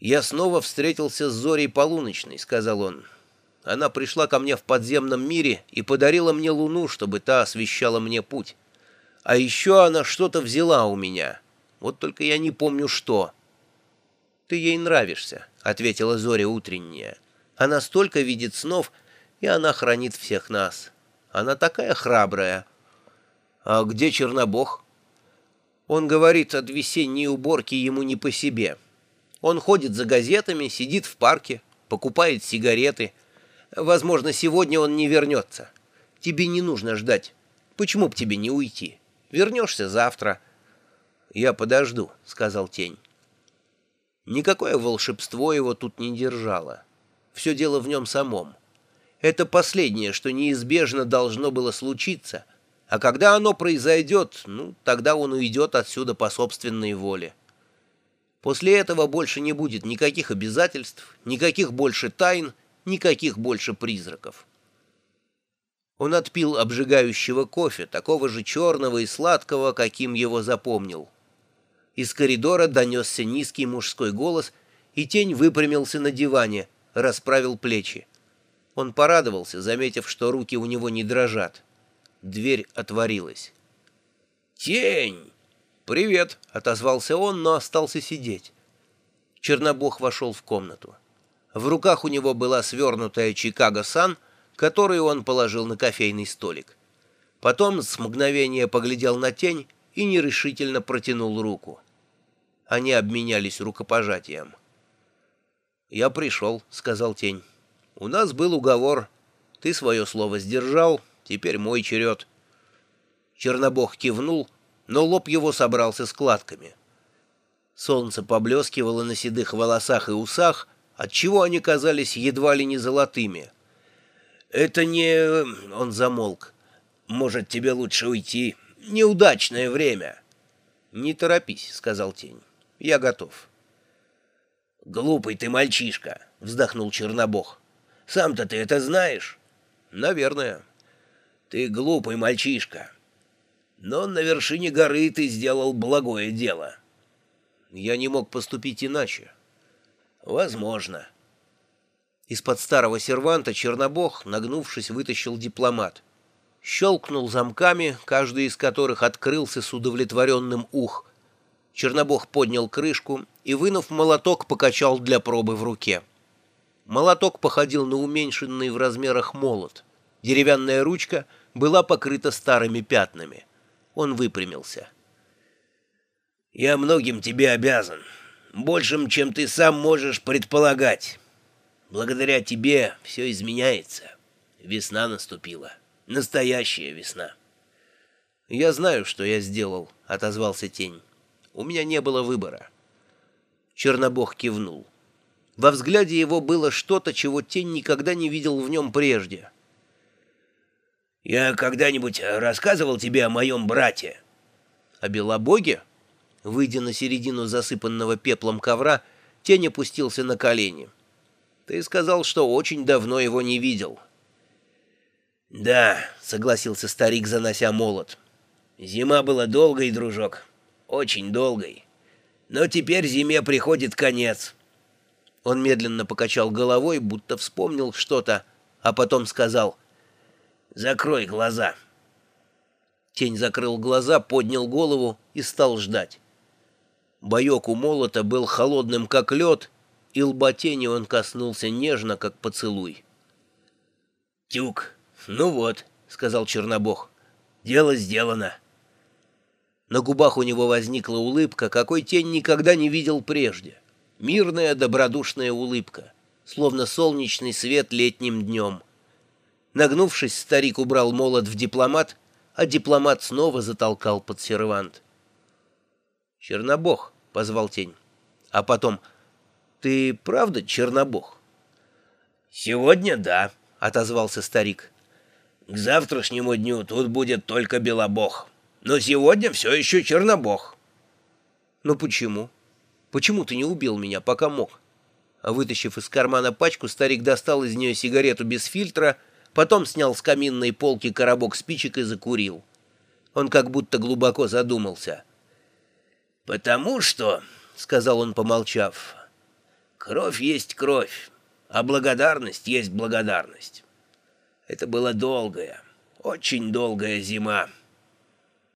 «Я снова встретился с Зорей Полуночной», — сказал он. «Она пришла ко мне в подземном мире и подарила мне луну, чтобы та освещала мне путь. А еще она что-то взяла у меня. Вот только я не помню, что». «Ты ей нравишься», — ответила Зоря утренняя. «Она столько видит снов, и она хранит всех нас. Она такая храбрая». «А где Чернобог?» Он говорит, от весенней уборки ему не по себе. Он ходит за газетами, сидит в парке, покупает сигареты. Возможно, сегодня он не вернется. Тебе не нужно ждать. Почему б тебе не уйти? Вернешься завтра. Я подожду, — сказал тень. Никакое волшебство его тут не держало. Все дело в нем самом. Это последнее, что неизбежно должно было случиться, а когда оно произойдет, ну, тогда он уйдет отсюда по собственной воле. После этого больше не будет никаких обязательств, никаких больше тайн, никаких больше призраков. Он отпил обжигающего кофе, такого же черного и сладкого, каким его запомнил. Из коридора донесся низкий мужской голос, и тень выпрямился на диване, расправил плечи. Он порадовался, заметив, что руки у него не дрожат. Дверь отворилась. «Тень!» «Привет», — отозвался он, но остался сидеть. Чернобог вошел в комнату. В руках у него была свернутая Чикаго-сан, которую он положил на кофейный столик. Потом с мгновения поглядел на тень и нерешительно протянул руку. Они обменялись рукопожатием. «Я пришел», — сказал тень. «У нас был уговор. Ты свое слово сдержал, теперь мой черед». Чернобог кивнул, — но лоб его собрался складками. Солнце поблескивало на седых волосах и усах, отчего они казались едва ли не золотыми. «Это не...» — он замолк. «Может, тебе лучше уйти? Неудачное время». «Не торопись», — сказал тень. «Я готов». «Глупый ты мальчишка», — вздохнул Чернобог. «Сам-то ты это знаешь?» «Наверное». «Ты глупый мальчишка. Но на вершине горы ты сделал благое дело. Я не мог поступить иначе. Возможно. Из-под старого серванта Чернобог, нагнувшись, вытащил дипломат. Щелкнул замками, каждый из которых открылся с удовлетворенным ух. Чернобог поднял крышку и, вынув молоток, покачал для пробы в руке. Молоток походил на уменьшенный в размерах молот. Деревянная ручка была покрыта старыми пятнами. Он выпрямился. «Я многим тебе обязан. Большим, чем ты сам можешь предполагать. Благодаря тебе все изменяется. Весна наступила. Настоящая весна». «Я знаю, что я сделал», — отозвался тень. «У меня не было выбора». Чернобог кивнул. Во взгляде его было что-то, чего тень никогда не видел в нем прежде — я когда-нибудь рассказывал тебе о моем брате?» «О Белобоге?» Выйдя на середину засыпанного пеплом ковра, тень опустился на колени. «Ты сказал, что очень давно его не видел». «Да», — согласился старик, занося молот. «Зима была долгой, дружок, очень долгой. Но теперь зиме приходит конец». Он медленно покачал головой, будто вспомнил что-то, а потом сказал — Закрой глаза. Тень закрыл глаза, поднял голову и стал ждать. Боек у молота был холодным, как лед, и лба тени он коснулся нежно, как поцелуй. «Тюк, ну вот», — сказал Чернобог, — «дело сделано». На губах у него возникла улыбка, какой тень никогда не видел прежде. Мирная, добродушная улыбка, словно солнечный свет летним днем — Нагнувшись, старик убрал молот в дипломат, а дипломат снова затолкал под сервант. «Чернобог», — позвал тень. А потом, «Ты правда Чернобог?» «Сегодня да», — отозвался старик. «К завтрашнему дню тут будет только Белобог. Но сегодня все еще Чернобог». «Но почему? Почему ты не убил меня, пока мог?» А вытащив из кармана пачку, старик достал из нее сигарету без фильтра — потом снял с каминной полки коробок спичек и закурил. Он как будто глубоко задумался. «Потому что», — сказал он, помолчав, — Кровь есть кровь, а благодарность есть благодарность. Это была долгая, очень долгая зима.